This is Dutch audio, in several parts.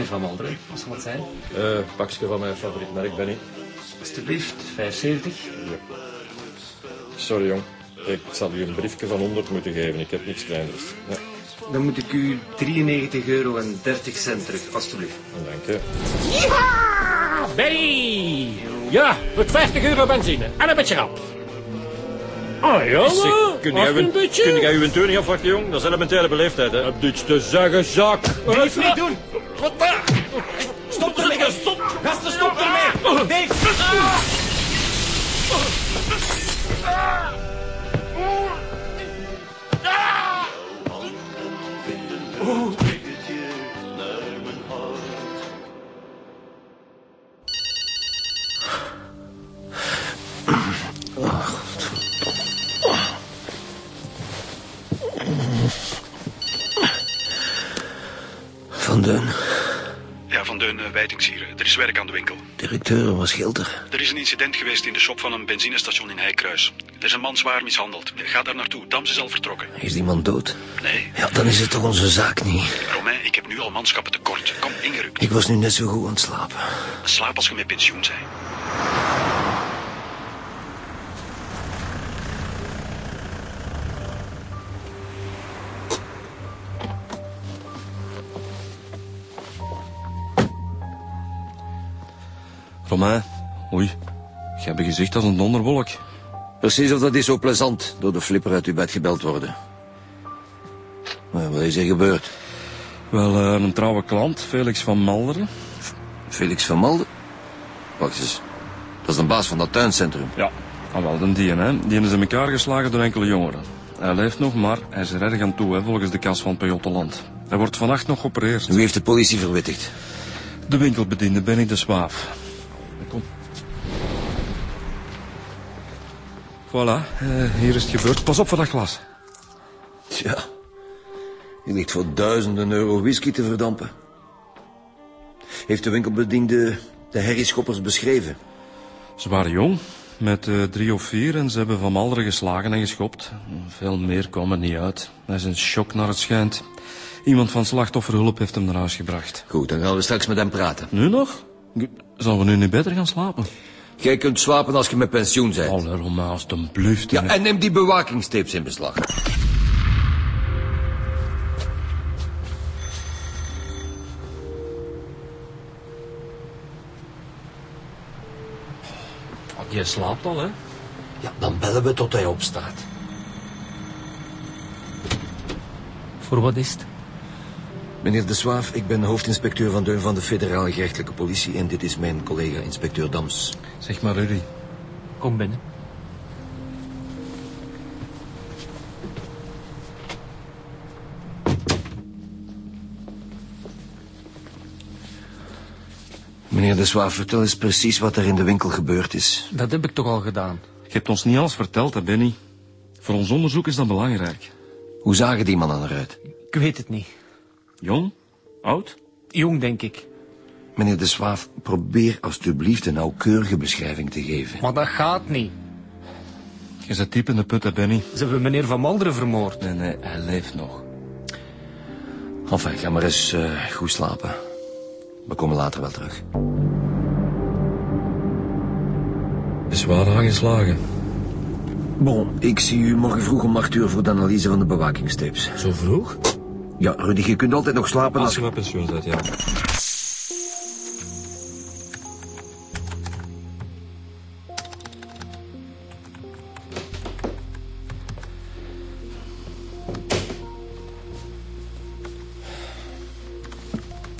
Meneer Van Malderen, wat zal het zijn? Eh, pakje van mijn favoriet merk, Benny. Alsjeblieft, 75. Sorry, jong. Ik zal u een briefje van 100 moeten geven. Ik heb niks kleiners. Ja, Dan moet ik u 93 euro en 30 cent terug, alstublieft. dank je. Ja, Benny! Ja, met 50 euro benzine en een beetje rap. Oh ja, Zeg, kun jij, een uw- beetje? kun jij uw niet afwachten, jong? Dat is elementaire beleefdheid, hè? Heb niets te zeggen, zak. Blijf niet doen! Wat daar? Stop ermee! Stop! Gasten, stop ermee! Nee! Hier. Er is werk aan de winkel. directeur, was Gilder. Er is een incident geweest in de shop van een benzinestation in Heikruis. Er is een man zwaar mishandeld. Ga daar naartoe. Dams is al vertrokken. Is die man dood? Nee, Ja, dan is het toch onze zaak niet. Romain, ik heb nu al manschappen tekort. Kom, ingerukt. Ik was nu net zo goed aan het slapen. Slaap als je met pensioen bent. Romain, oei. Je hebt een gezicht als een donderwolk. Precies of dat is zo plezant, door de flipper uit uw bed gebeld worden. Maar wat is er gebeurd? Wel, eh, een trouwe klant, Felix van Malderen. Felix van Malden? Wacht eens. Dat is de baas van dat tuincentrum. Ja. Ah, wel, de die, hè. Die is in elkaar geslagen door enkele jongeren. Hij leeft nog, maar hij is er erg aan toe, hè, volgens de kas van Pajottenland. Hij wordt vannacht nog geopereerd. Wie heeft de politie verwittigd? De winkelbediende Benny de Zwaaf. Voilà, eh, hier is het gebeurd. Pas op voor dat glas. Tja. Je ligt voor duizenden euro whisky te verdampen. Heeft de winkelbediende de herrieschoppers beschreven? Ze waren jong, met eh, drie of vier, en ze hebben Van Malderen geslagen en geschopt. Veel meer kwam er niet uit. Hij is in shock naar het schijnt. Iemand van slachtofferhulp heeft hem naar huis gebracht. Goed, dan gaan we straks met hem praten. Nu nog? Zullen we nu niet beter gaan slapen? Jij kunt slapen als je met pensioen bent. Romain, alstublieft. Ja, en neem die bewakingstapes in beslag. Je slaapt al, hè? Ja, dan bellen we tot hij opstaat. Voor wat is het? Meneer De Swaaf, ik ben hoofdinspecteur van Deun van de federale gerechtelijke politie... en dit is mijn collega inspecteur Dams. Zeg maar, Rudy. Kom binnen. Meneer De Swaaf, vertel eens precies wat er in de winkel gebeurd is. Dat heb ik toch al gedaan. Je hebt ons niet alles verteld, hè, Benny? Voor ons onderzoek is dat belangrijk. Hoe zagen die mannen eruit? Ik weet het niet. Jong? Oud? Jong, denk ik. Meneer De Swaaf, probeer alstublieft een nauwkeurige beschrijving te geven. Maar dat gaat niet. Je zit diep in de put, hè, Benny? Ze hebben meneer Van Malderen vermoord. Nee, nee, hij leeft nog. Enfin, ga maar eens eh, goed slapen. We komen later wel terug. Zwaar aangeslagen. Bon, ik zie u morgen vroeg om acht uur voor de analyse van de bewakingstapes. Zo vroeg? Ja, Rudy, je kunt altijd nog slapen Als als... je met pensioen bent, ja.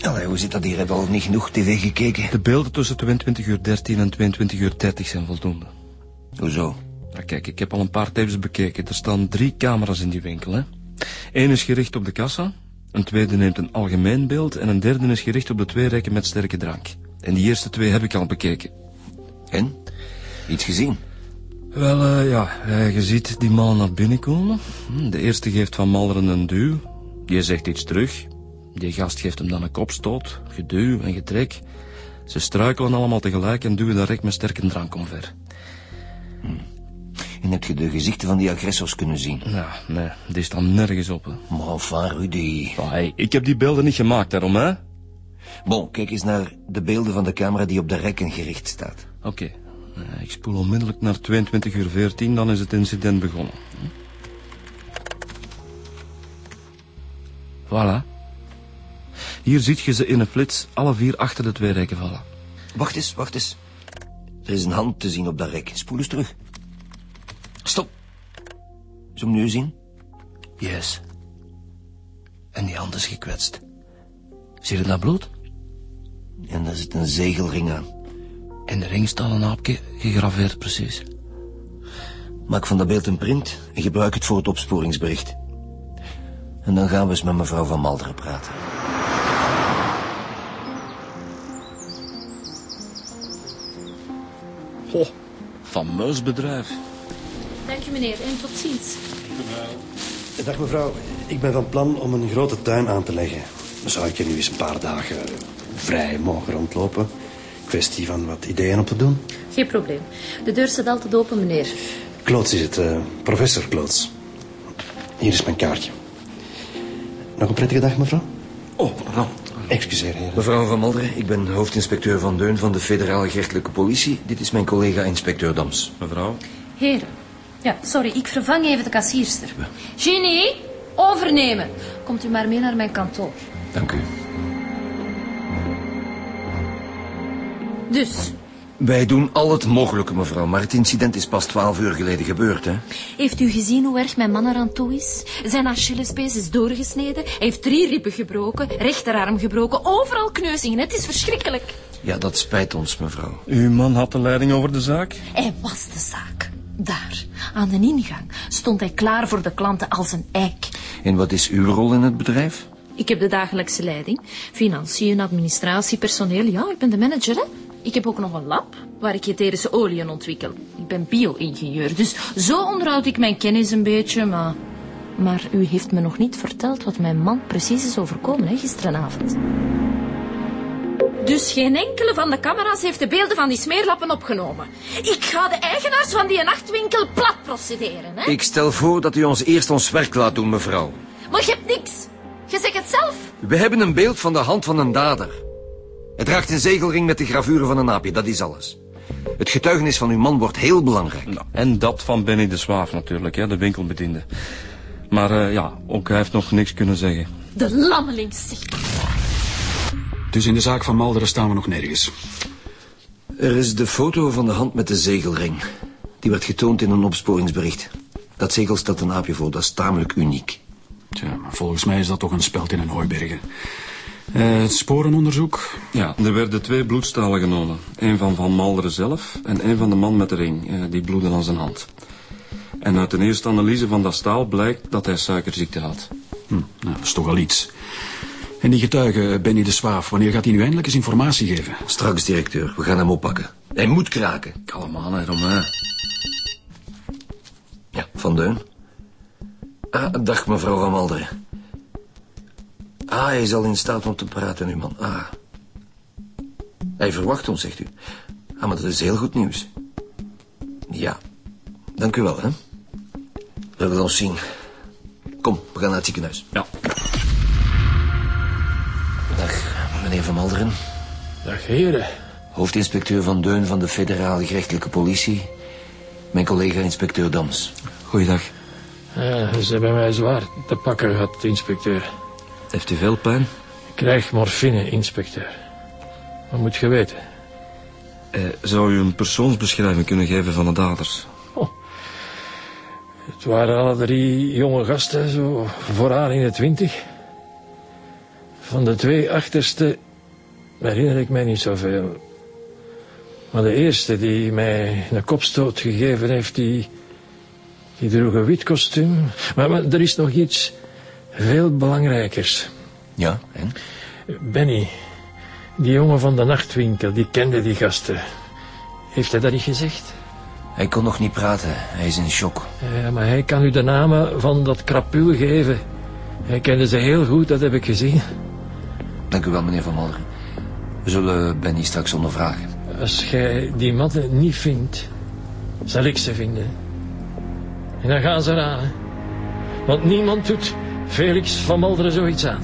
Allee, hoe zit dat hier? Hebben we al niet genoeg tv gekeken? De beelden tussen 22 uur 13 en 22 uur 30 zijn voldoende. Hoezo? Ja, kijk, ik heb al een paar tapes bekeken. Er staan drie camera's in die winkel, hè. Eén is gericht op de kassa, een tweede neemt een algemeen beeld... en een derde is gericht op de twee rekken met sterke drank. En die eerste twee heb ik al bekeken. En? Iets gezien? Wel, eh, ja, eh, je ziet die man naar binnen komen. Hm, De eerste geeft Van Malderen een duw. Die zegt iets terug. Die gast geeft hem dan een kopstoot, geduw en getrek. Ze struikelen allemaal tegelijk en duwen dat rek met sterke drank omver. En heb je de gezichten van die agressors kunnen zien? Ja, nee, die staan nergens op. Hè. Maar enfin, Rudy... Hey, ik heb die beelden niet gemaakt, daarom, hè? Bon, kijk eens naar de beelden van de camera die op de rekken gericht staat. Oké. Eh, Ik spoel onmiddellijk naar 22 uur 14, dan is het incident begonnen. Voilà. Hier ziet je ze in een flits alle vier achter de twee rekken vallen. Wacht eens, wacht eens. Er is een hand te zien op dat rek. Spoel eens terug. Stop. Zullen we nu zien? Yes. En die hand is gekwetst. Zie je dat bloed? En daar zit een zegelring aan. In de ring staat een aapje gegraveerd, precies. Maak van dat beeld een print en gebruik het voor het opsporingsbericht. En dan gaan we eens met mevrouw van Malderen praten. Goh, fameus bedrijf. Dank u meneer en tot ziens. Dag mevrouw, ik ben van plan om een grote tuin aan te leggen. Zou ik er nu eens een paar dagen vrij mogen rondlopen? Kwestie van wat ideeën op te doen. Geen probleem. De deur staat altijd open, meneer. Kloots is het, eh, professor Kloots. Hier is mijn kaartje. Nog een prettige dag, mevrouw? Oh, pardon. Excuseer, heren. Mevrouw van Malderen, ik ben hoofdinspecteur Van Deun van de federale gerechtelijke politie. Dit is mijn collega inspecteur Dams. Mevrouw? Heren. Ja, sorry, ik vervang even de kassierster. Genie, overnemen. Komt u maar mee naar mijn kantoor. Dank u. Dus, Wij doen al het mogelijke, mevrouw, maar het incident is pas twaalf uur geleden gebeurd, hè? heeft u gezien hoe erg mijn man eraan toe is? Zijn Achillespees is doorgesneden. Hij heeft drie ribben gebroken, rechterarm gebroken, overal kneuzingen. Het is verschrikkelijk. Ja, dat spijt ons, mevrouw. Uw man had de leiding over de zaak? Hij was de zaak. Daar, aan de ingang, stond hij klaar voor de klanten als een eik. En wat is uw rol in het bedrijf? Ik heb de dagelijkse leiding. Financiën, administratie, personeel. Ja, ik ben de manager, hè. Ik heb ook nog een lab waar ik etherische oliën ontwikkel. Ik ben bio-ingenieur, dus zo onderhoud ik mijn kennis een beetje, maar... Maar u heeft me nog niet verteld wat mijn man precies is overkomen, hè, gisteravond. Dus geen enkele van de camera's heeft de beelden van die smeerlappen opgenomen. Ik ga de eigenaars van die nachtwinkel plat procederen, hè. Ik stel voor dat u ons eerst ons werk laat doen, mevrouw. Maar je hebt niks. Je zegt het zelf. We hebben een beeld van de hand van een dader. Het draagt een zegelring met de gravure van een aapje, dat is alles. Het getuigenis van uw man wordt heel belangrijk. Nou, en dat van Benny de Zwaaf natuurlijk, hè, de winkelbediende. Maar eh, ja, ook hij heeft nog niks kunnen zeggen. De lammeling zegt... Dus in de zaak van Malderen staan we nog nergens. Er is de foto van de hand met de zegelring. Die werd getoond in een opsporingsbericht. Dat zegel stelt een aapje voor, dat is tamelijk uniek. Tja, maar volgens mij is dat toch een speld in een hooibergen. Eh, het sporenonderzoek. Ja, er werden twee bloedstalen genomen. Een van Van Malderen zelf en een van de man met de ring. eh, die bloedde aan zijn hand. En uit de eerste analyse van dat staal blijkt dat hij suikerziekte had. Hm, nou, dat is toch al iets. En die getuige, Benny de Zwaaf, wanneer gaat hij nu eindelijk eens informatie geven? Straks, directeur. We gaan hem oppakken. Hij moet kraken. Kalm aan, hè, Romain. Ja, Van Deun. Ah, dag, mevrouw Van Malderen. Ah, hij is al in staat om te praten, uw man. Ah. Hij verwacht ons, zegt u. Ah, maar dat is heel goed nieuws. Ja. Dank u wel, hè. We willen ons zien. Kom, we gaan naar het ziekenhuis. Ja. Dag, meneer Van Malderen. Dag heren. Hoofdinspecteur Van Deun van de federale gerechtelijke politie. Mijn collega inspecteur Dams. Goeiedag. Ja, ze hebben mij zwaar te pakken gehad, inspecteur. Heeft u veel pijn? Ik krijg morfine, inspecteur. Wat moet je weten? Eh, zou u een persoonsbeschrijving kunnen geven van de daders? Het waren alle drie jonge gasten, zo vooraan in de twintig. Van de twee achterste herinner ik mij niet zoveel. Maar de eerste die mij een kopstoot gegeven heeft, die, die droeg een wit kostuum. Maar, maar er is nog iets veel belangrijkers. Ja, en? Benny, die jongen van de nachtwinkel, die kende die gasten. Heeft hij dat niet gezegd? Hij kon nog niet praten. Hij is in shock. Ja, maar hij kan u de namen van dat krapul geven. Hij kende ze heel goed, dat heb ik gezien. Dank u wel, meneer Van Malderen. We zullen Benny straks ondervragen. Als jij die mannen niet vindt, zal ik ze vinden. En dan gaan ze raden. Want niemand doet Felix van Malderen zoiets aan.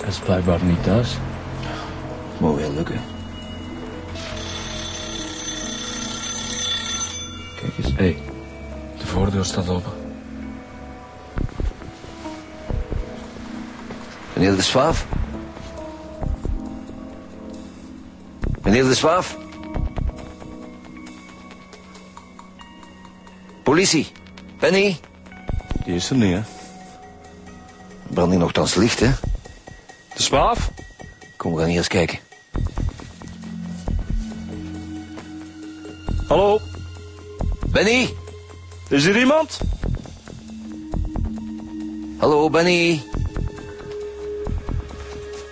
Hij is blijkbaar niet thuis. Mooi wel lukken. Hé. Hey, de voordeur staat open. Meneer de Zwaaf? Meneer de Zwaaf? Politie. Penny? Die is er niet, hè? Branding nogthans licht, hè? De zwaaf? Kom, we gaan hier eens kijken. Hallo, Benny? is er iemand? Hallo, Benny?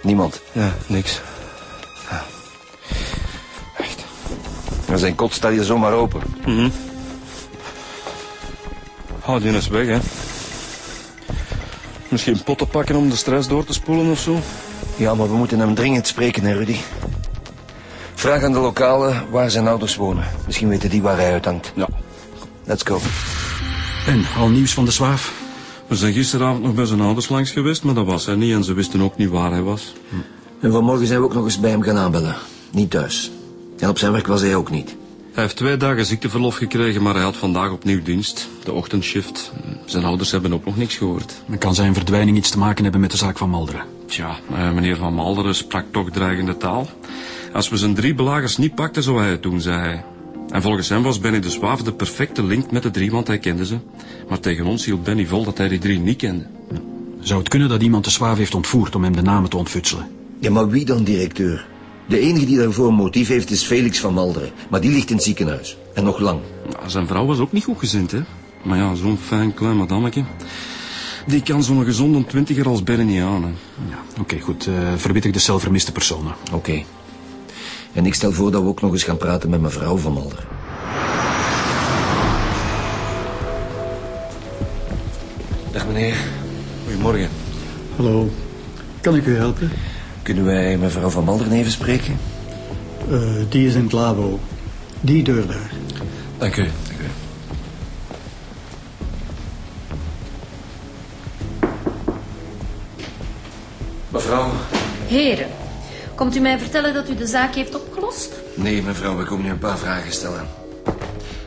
Niemand. Ja, niks. En zijn kot staat hier zomaar open. Oh, die is weg, hè. Misschien potten pakken om de stress door te spoelen of zo? Ja, maar we moeten hem dringend spreken, hè, Rudy. Vraag aan de lokalen waar zijn ouders wonen. Misschien weten die waar hij uithangt. Ja. Let's go. En, al nieuws van de zwaaf? We zijn gisteravond nog bij zijn ouders langs geweest, maar dat was hij niet. En ze wisten ook niet waar hij was. En vanmorgen zijn we ook nog eens bij hem gaan aanbellen. Niet thuis. En op zijn werk was hij ook niet. Hij heeft twee dagen ziekteverlof gekregen, maar hij had vandaag opnieuw dienst. De ochtendshift. Zijn ouders hebben ook nog niks gehoord. Dan kan zijn verdwijning iets te maken hebben met de zaak van Malderen. Tja, eh, meneer Van Malderen sprak toch dreigende taal. Als we zijn drie belagers niet pakten, zou hij het doen, zei hij. En volgens hem was Benny de Zwaaf de perfecte link met de drie, want hij kende ze. Maar tegen ons hield Benny vol dat hij die drie niet kende. Zou het kunnen dat iemand de zwaaf heeft ontvoerd om hem de namen te ontfutselen? Ja, maar wie dan directeur? De enige die daarvoor een motief heeft is Felix van Malderen. Maar die ligt in het ziekenhuis. En nog lang. Nou, zijn vrouw was ook niet goed gezind, hè. Maar ja, zo'n fijn klein madammeke... Die kan zo'n gezonde twintiger als Benny niet aan, hè. Ja, oké, goed. Uh, verwittig de cel vermiste personen. Oké. En ik stel voor dat we ook nog eens gaan praten met mevrouw van Malderen. Dag meneer. Goedemorgen. Hallo, kan ik u helpen? Kunnen wij mevrouw van Malderen even spreken? Uh, die is in het labo. Die deur daar. Dank u. Dank u. Mevrouw? Heren, komt u mij vertellen dat u de zaak heeft opgelost? Nee, mevrouw, we komen u een paar vragen stellen.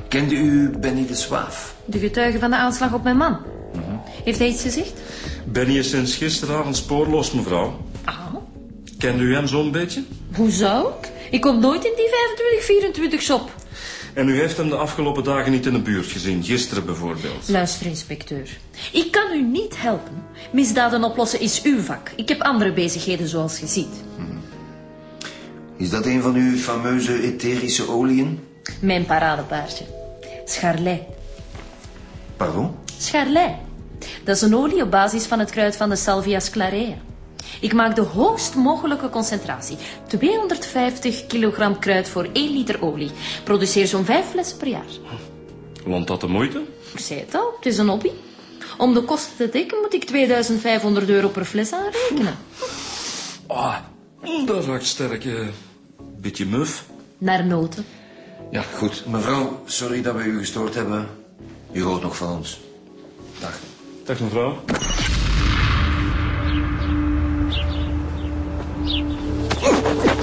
Kende u Benny de Zwaaf? De getuige van de aanslag op mijn man. Heeft hij iets gezegd? Benny is sinds gisteravond spoorloos, mevrouw. Ah, Kent u hem zo'n beetje? hoe zou ik? Ik kom nooit in die 25, 24 shop. En u heeft hem de afgelopen dagen niet in de buurt gezien, gisteren bijvoorbeeld. Luister, inspecteur. Ik kan u niet helpen. Misdaden oplossen is uw vak. Ik heb andere bezigheden, zoals je ziet. Is dat een van uw fameuze etherische oliën? Mijn paradepaardje. Scharlei. Pardon? Scharlei. Dat is een olie op basis van het kruid van de Salvia sclarea. Ik maak de hoogst mogelijke concentratie. 250 kilogram kruid voor 1 liter olie. Produceer zo'n 5 flessen per jaar. Loont dat de moeite? Ik zei het al, het is een hobby. Om de kosten te dekken moet ik 2500 euro per fles aanrekenen. Ah, dat ruikt sterk. eh, beetje muf. Naar noten. Ja, goed. Mevrouw, sorry dat we u gestoord hebben. U hoort nog van ons. Dag. Dag mevrouw. Nee,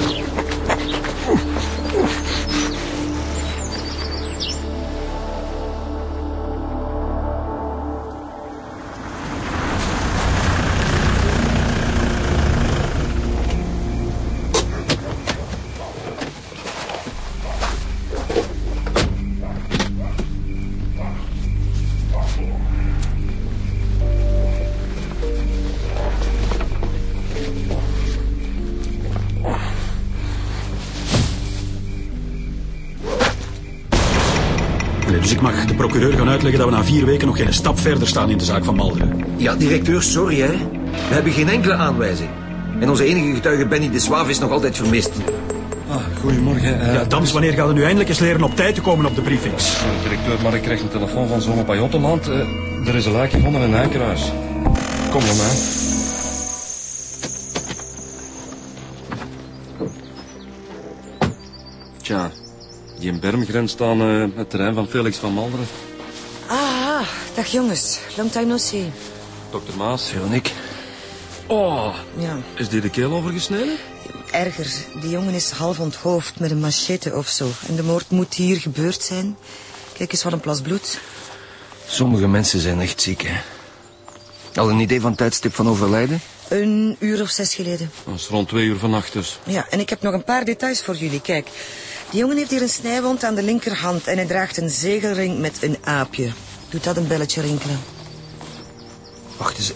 dus ik mag de procureur gaan uitleggen dat we na vier weken nog geen stap verder staan in de zaak van Malderen. Ja, directeur, sorry hè. We hebben geen enkele aanwijzing. En onze enige getuige Benny de Zwaaf is nog altijd vermist. Ah, goedemorgen. eh, Ja, Dans, wanneer gaat u nu eindelijk eens leren op tijd te komen op de briefings? directeur, maar ik krijg een telefoon van zo'n op Jottenland. Eh, er is een lijk gevonden in Nijkruis. Kom naar mij. Die in Berm grenst aan eh, het terrein van Felix van Malderen. Ah, dag jongens. Long time no see. Dokter Maas. Veronique. Oh, Ja, is die de keel overgesneden? erger. Die jongen is half onthoofd met een machete of zo. En de moord moet hier gebeurd zijn. Kijk eens wat een plas bloed. Sommige mensen zijn echt ziek, hè. Al een idee van het tijdstip van overlijden? Een uur of zes geleden. Dat is rond twee uur vannacht dus. Ja, en ik heb nog een paar details voor jullie. Kijk, die jongen heeft hier een snijwond aan de linkerhand... en hij draagt een zegelring met een aapje. Doet dat een belletje rinkelen? Wacht eens.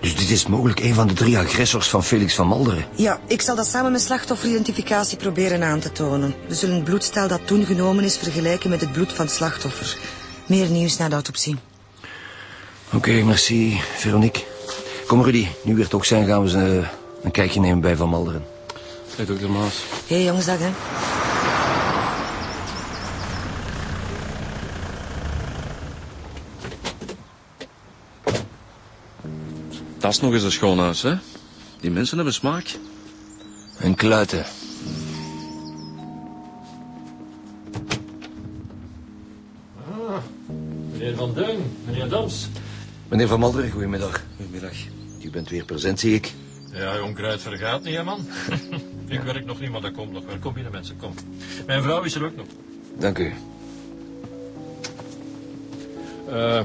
Dus dit is mogelijk een van de drie agressors van Felix van Malderen. Ja, ik zal dat samen met slachtofferidentificatie proberen aan te tonen. We zullen het bloedstel dat toen genomen is vergelijken met het bloed van het slachtoffer. Meer nieuws na de autopsie. Oké, merci, Veronique. Kom, Rudy. Nu weer het ook zijn, gaan we eh, een kijkje nemen bij Van Malderen. Hey, dokter Maas. Hé, hey, jongensdag, hè. Dat is nog eens een schoon huis, hè? Die mensen hebben smaak. En kluiten. Meneer Van Duin, meneer Dams. Meneer Van Malderen, goedemiddag. Goedemiddag. U bent weer present, zie ik. Ja, onkruid vergaat niet, hè, man. ik werk nog niet, maar dat komt nog wel. Kom binnen, mensen, kom. Mijn vrouw is er ook nog. Dank u. Eh,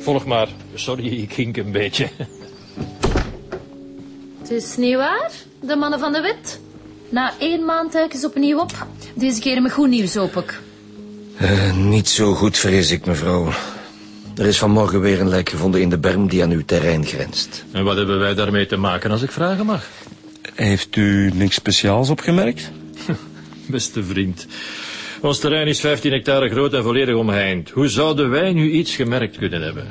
volg maar. Sorry, ik hink een beetje. Het is niet waar, de mannen van de wet. Na één maand duiken ze opnieuw op. Deze keer met goed nieuws, hoop ik. Eh, niet zo goed, vrees ik, mevrouw. Er is vanmorgen weer een lijk gevonden in de berm die aan uw terrein grenst. En wat hebben wij daarmee te maken, als ik vragen mag? Heeft u niks speciaals opgemerkt? Beste vriend. Ons terrein is 15 hectare groot en volledig omheind. Hoe zouden wij nu iets gemerkt kunnen hebben?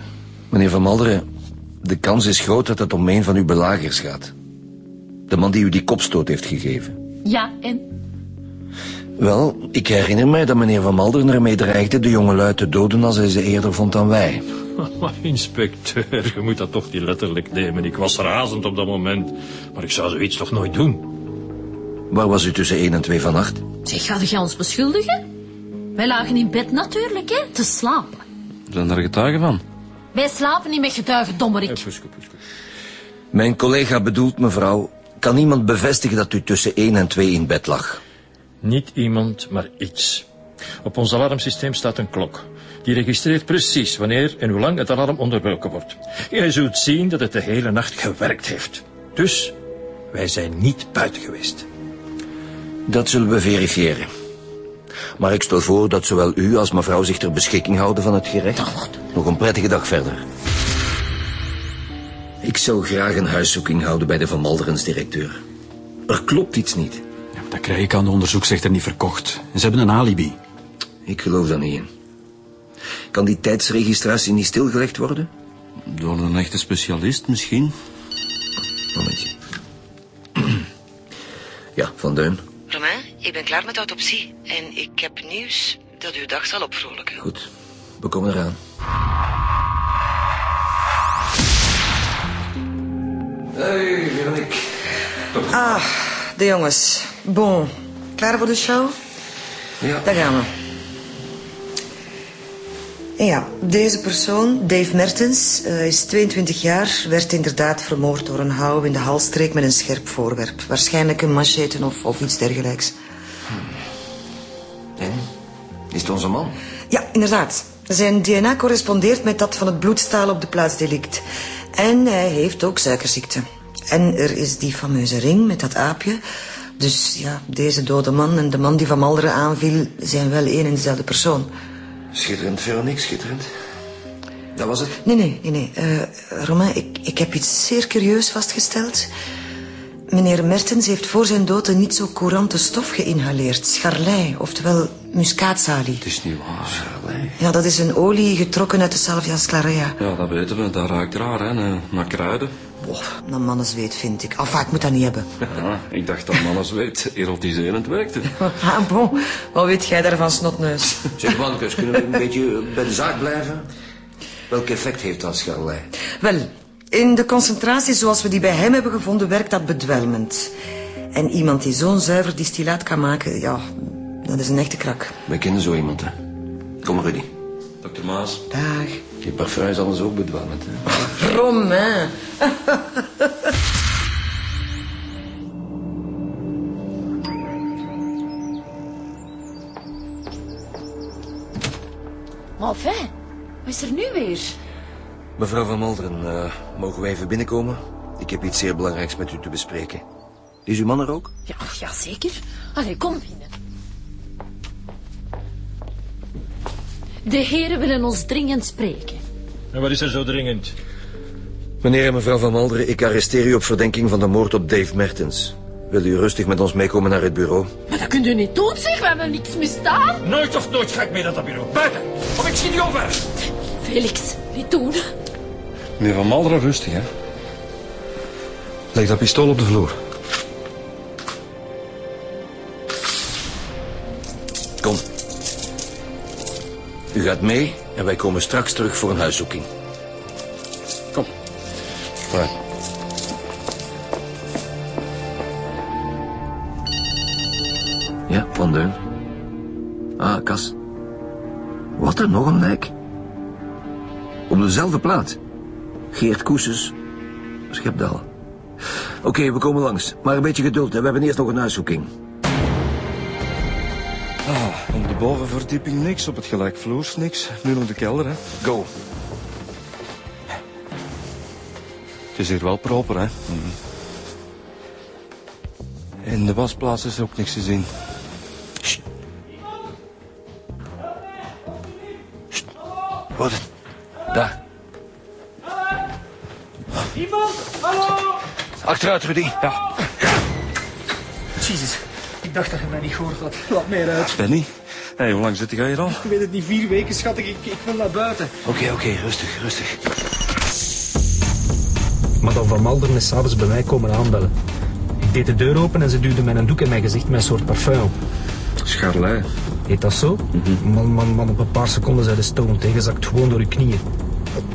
Meneer Van Malderen, de kans is groot dat het om een van uw belagers gaat. De man die u die kopstoot heeft gegeven. Ja, en? Wel, ik herinner mij dat meneer Van Malderen ermee dreigde de jongelui te doden als hij ze eerder vond dan wij. Maar inspecteur, je moet dat toch niet letterlijk nemen. Ik was razend op dat moment. Maar ik zou zoiets toch nooit doen? Waar was u tussen 1 en 2 van nacht? Zeg, ga je ons beschuldigen? Wij lagen in bed natuurlijk, hè, te slapen. Zijn daar getuigen van? Wij slapen niet met getuigen, dommerik. Mijn collega bedoelt, mevrouw, kan iemand bevestigen dat u tussen 1 en 2 in bed lag? Niet iemand, maar iets. Op ons alarmsysteem staat een klok. Die registreert precies wanneer en hoe lang het alarm onderbroken wordt. Jij zult zien dat het de hele nacht gewerkt heeft. Dus, wij zijn niet buiten geweest. Dat zullen we verifiëren. Maar ik stel voor dat zowel u als mevrouw zich ter beschikking houden van het gerecht. Nog een prettige dag verder. Ik zou graag een huiszoeking houden bij de Van Malderens directeur. Er klopt iets niet. Ja, dat krijg ik aan de onderzoeksrechter niet verkocht. En ze hebben een alibi. Ik geloof daar niet in. Kan die tijdsregistratie niet stilgelegd worden? Door een echte specialist misschien? Momentje. Ja, Van Deun. Romain, ik ben klaar met de autopsie. En ik heb nieuws dat uw dag zal opvrolijken. Goed, we komen eraan. Hey, Veronique. Ah, de jongens. Bon, klaar voor de show? Ja. Daar gaan we. En ja, deze persoon, Dave Mertens, eh, is 22 jaar, werd inderdaad vermoord door een houw in de halsstreek met een scherp voorwerp. Waarschijnlijk een machete of, of iets dergelijks. En? Is het onze man? Ja, inderdaad. Zijn DNA correspondeert met dat van het bloedstaal op de plaatsdelict. En hij heeft ook suikerziekte. En er is die fameuze ring met dat aapje. Dus ja, deze dode man en de man die Van Malderen aanviel... zijn wel één en dezelfde persoon. Schitterend, Veronique, schitterend. Dat was het? Nee, nee, nee, nee. Eh, Romain, ik, ik heb iets zeer curieus vastgesteld. Meneer Mertens heeft voor zijn dood een niet zo courante stof geïnhaleerd. Scharlei, oftewel muskaatsalie. Het is niet waar. Ja, dat is een olie getrokken uit de Salvia sclarea. Ja, dat weten we. Dat ruikt raar, hè. Naar- kruiden. Boah, dat mannenzweet vind ik. Enfin, ik moet dat niet hebben. Ja, ik dacht dat mannen zweet erotiserend werkte. Ah, bon. Wat weet jij daarvan, snotneus? Zeg, mannetjes, kunnen we een beetje bij de zaak blijven? Welk effect heeft dat scharlei? Wel, in de concentratie zoals we die bij hem hebben gevonden werkt dat bedwelmend. En iemand die zo'n zuiver distillaat kan maken, ja, dat is een echte krak. Wij kennen zo iemand, hè. Kom, Rudy. Dr. Maas. Dag. Je parfum is anders ook bedwelmend, hè. Rom, hè. maar enfin, wat is er nu weer? Mevrouw van Malderen, eh, mogen wij even binnenkomen? Ik heb iets zeer belangrijks met u te bespreken. Is uw man er ook? Ja, ja zeker. Allee, kom binnen. De heren willen ons dringend spreken. En wat is er zo dringend? Meneer en mevrouw van Malderen, ik arresteer u op verdenking van de moord op Dave Mertens. Wil u rustig met ons meekomen naar het bureau? Maar dat kunt u niet doen, zeg. We hebben niks misdaan. Nooit of nooit ga ik mee naar dat bureau. Buiten! Of ik zie niet over! Felix, niet doen. Meneer Van Malderen, rustig, hè. Leg dat pistool op de vloer. Kom. U gaat mee en wij komen straks terug voor een huiszoeking. Kom. Vooruit. Ja, Van Deun. Ah, Kas. Wat er nog een lijk? Op dezelfde plaats. Geert Koeses, Schepdal. Oké, we komen langs. Maar een beetje geduld, hè. we hebben eerst nog een huiszoeking. Ah, op de bovenverdieping niks, op het gelijkvloers niks. Nu nog de kelder, hè. Go. Het is hier wel proper, hè. Mhm. In de wasplaats is er ook niks te zien. Wat? Achteruit, Rudy. Ja. Jezus, ik dacht dat je mij niet gehoord had. Laat mij eruit. Benny, hey, hoe lang zit jij hier al? Ik weet het niet, vier weken, schat. Ik, ik wil naar buiten. Oké, oké, rustig, rustig. Madame van Malderen is s'avonds bij mij komen aanbellen. Ik deed de deur open en ze duwde mij een doek in mijn gezicht met een soort parfum op. Scharlei. Heet dat zo? Man, man, man, op een paar seconden zei de stone tegenzakt gewoon door uw knieën.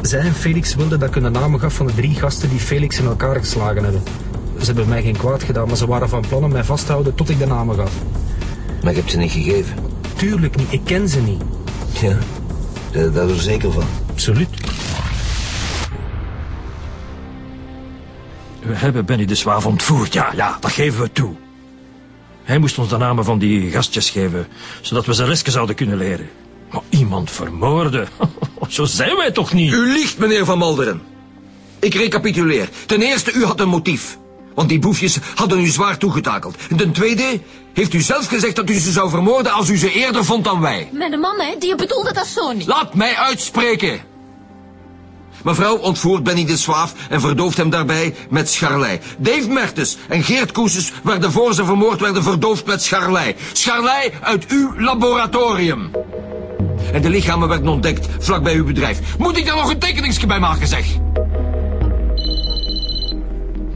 Zij en Felix wilden dat ik hun namen gaf van de drie gasten die Felix in elkaar geslagen hebben. Ze hebben mij geen kwaad gedaan, maar ze waren van plan om mij vast te houden tot ik de namen gaf. Maar ik heb ze niet gegeven. Tuurlijk niet, ik ken ze niet. Ja, daar ben je er zeker van. Absoluut. We hebben Benny de Zwaaf ontvoerd, ja, ja, dat geven we toe. Hij moest ons de namen van die gastjes geven, zodat we zijn lesje zouden kunnen leren. Maar iemand vermoorden, zo zijn wij toch niet? U liegt, meneer Van Malderen. Ik recapituleer. Ten eerste, u had een motief. Want die boefjes hadden u zwaar toegetakeld. En ten tweede, heeft u zelf gezegd dat u ze zou vermoorden als u ze eerder vond dan wij. Mijn man, hè, die bedoelde dat zo niet. Laat mij uitspreken. Mevrouw ontvoert Benny de Zwaaf en verdooft hem daarbij met scharlei. Dave Mertens en Geert Koeses werden voor ze vermoord werden verdoofd met scharlei. Scharlei uit uw laboratorium. En de lichamen werden ontdekt vlak bij uw bedrijf. Moet ik daar nog een tekeningsje bij maken, zeg?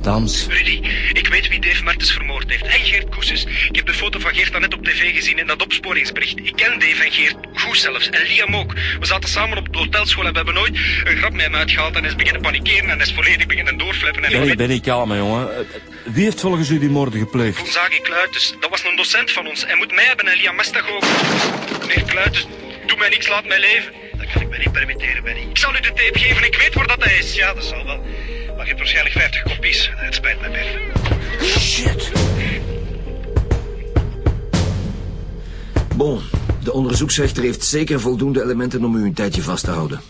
Dames. Rudy, ik weet wie Dave Mertens vermoord heeft. En Geert Koeses. Ik heb de foto van Geert net op tv gezien in dat opsporingsbericht. Ik ken Dave en Geert goed zelfs. En Liam ook. We zaten samen op de hotelschool en we hebben nooit een grap met hem uitgehaald. En hij is beginnen panikeren en hij is volledig beginnen doorflippen. En Benny, Benny, kalm, hè, jongen. Eh, Wie heeft volgens u die moorden gepleegd? Gonzague Kluiters, dat was een docent van ons. Hij moet mij hebben en Liam Mestag ook. Meneer Kluiters, doe mij niks, laat mij leven. Dat kan ik me niet permitteren, Benny. Ik zal u de tape geven, ik weet waar dat hij is. Ja, dat zal wel. Maar je hebt waarschijnlijk 50 kopies. Het spijt me, Biff. Shit. Bon, de onderzoeksrechter heeft zeker voldoende elementen om u een tijdje vast te houden.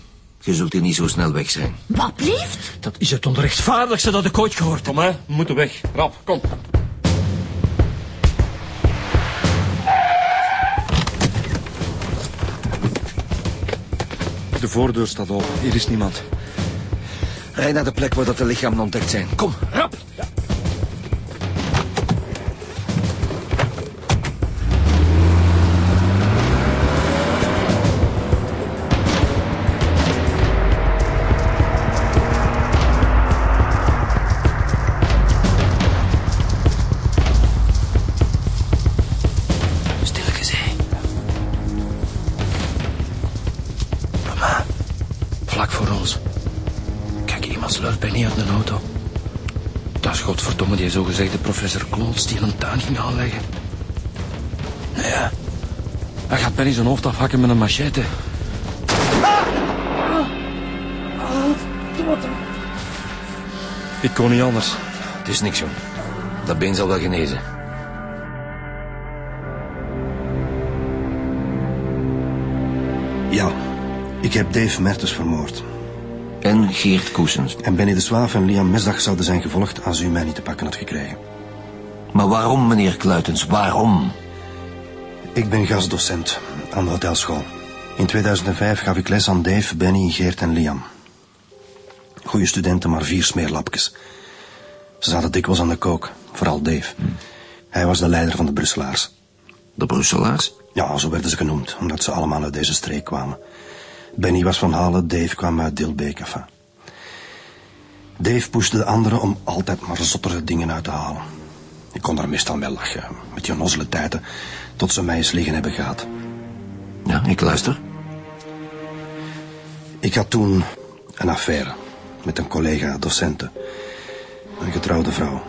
Je zult hier niet zo snel weg zijn. Wat blieft? Dat is het onrechtvaardigste dat ik ooit gehoord heb. Kom, hè. We moeten weg. Rap, kom. De voordeur staat open. Hier is niemand. Rij naar de plek waar dat de lichamen ontdekt zijn. Kom, rap. Die een tuin ging aanleggen. Nee, ja. Hij gaat Benny zijn hoofd afhakken met een machete. Ik kon niet anders. Het is niks, jong. Dat been zal wel genezen. Ja, Ik heb Dave Mertens vermoord. En Geert Koesens. En Benny de Zwaaf en Liam Mesdag zouden zijn gevolgd als u mij niet te pakken had gekregen. Maar waarom, meneer Kluitens, waarom? Ik ben gastdocent aan de hotelschool. In 2005 gaf ik les aan Dave, Benny, Geert en Liam. Goeie studenten, maar vier smeerlapjes. Ze zaten dikwijls aan de kook, vooral Dave. Hij was de leider van de Brusselaars. De Brusselaars? Ja, zo werden ze genoemd, omdat ze allemaal uit deze streek kwamen. Benny was van Halen, Dave kwam uit Dilbeek. Dave pushte de anderen om altijd maar zottere dingen uit te halen. Ik kon daar meestal wel lachen, met die onnozele tijden, tot ze mij eens liggen hebben gehad. Ja, ik luister. Ik had toen een affaire met een collega docenten. Een getrouwde vrouw.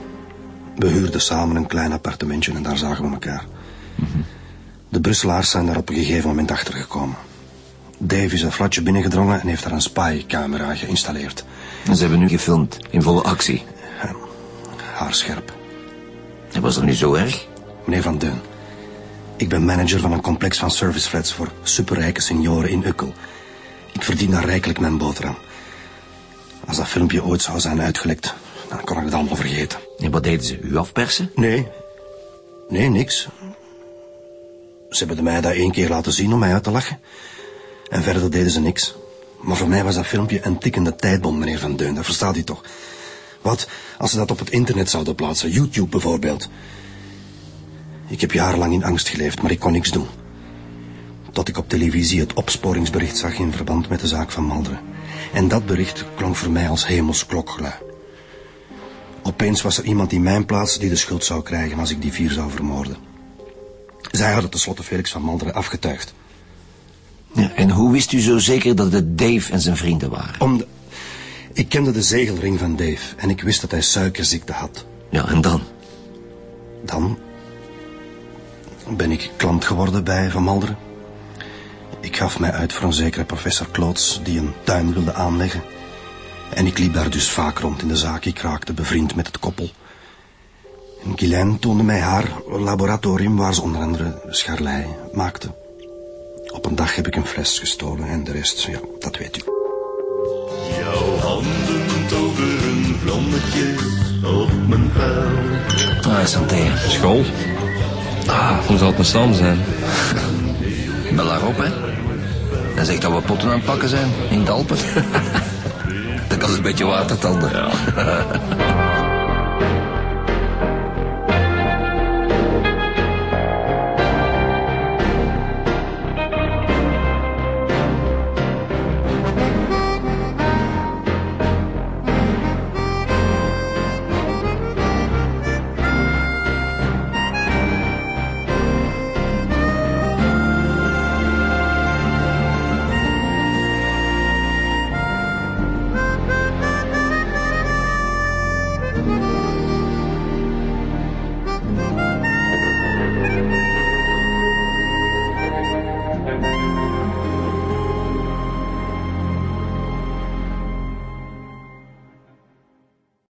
We huurden samen een klein appartementje en daar zagen we elkaar. De Brusselaars zijn daar op een gegeven moment achter gekomen. Dave is een flatje binnengedrongen en heeft daar een spy-camera geïnstalleerd. En ze hebben nu gefilmd, in volle actie. Haarscherp. En was dat nu zo erg? Meneer Van Deun, ik ben manager van een complex van serviceflats voor superrijke senioren in Ukkel. Ik verdien daar rijkelijk mijn boterham. Als dat filmpje ooit zou zijn uitgelekt, dan kon ik het allemaal vergeten. En wat deden ze? U afpersen? Nee. Nee, niks. Ze hebben mij dat één keer laten zien om mij uit te lachen. En verder deden ze niks. Maar voor mij was dat filmpje een tikkende tijdbom, meneer Van Deun. Dat verstaat u toch? Wat als ze dat op het internet zouden plaatsen? YouTube bijvoorbeeld. Ik heb jarenlang in angst geleefd, maar ik kon niks doen. Tot ik op televisie het opsporingsbericht zag in verband met de zaak van Malderen. En dat bericht klonk voor mij als hemels klokgelui. Opeens was er iemand in mijn plaats die de schuld zou krijgen als ik die vier zou vermoorden. Zij hadden tenslotte Felix van Malderen afgetuigd. Ja, en hoe wist u zo zeker dat het Dave en zijn vrienden waren? Om de... Ik kende de zegelring van Dave en ik wist dat hij suikerziekte had. Ja, en dan? Dan ben ik klant geworden bij Van Malderen. Ik gaf mij uit voor een zekere professor Kloots die een tuin wilde aanleggen. En ik liep daar dus vaak rond in de zaak. Ik raakte bevriend met het koppel. En Guylaine toonde mij haar laboratorium waar ze onder andere scharlei maakte. Op een dag heb ik een fles gestolen en de rest, ja, dat weet u. Toveren vlammetjes op mijn vel. Ah, santé. School? Ah, hoe zal het maar samen zijn? Bel haar op, hè. En zeg dat we potten aan het pakken zijn in de Alpen. Dan kan ze een beetje water tanden. Ja.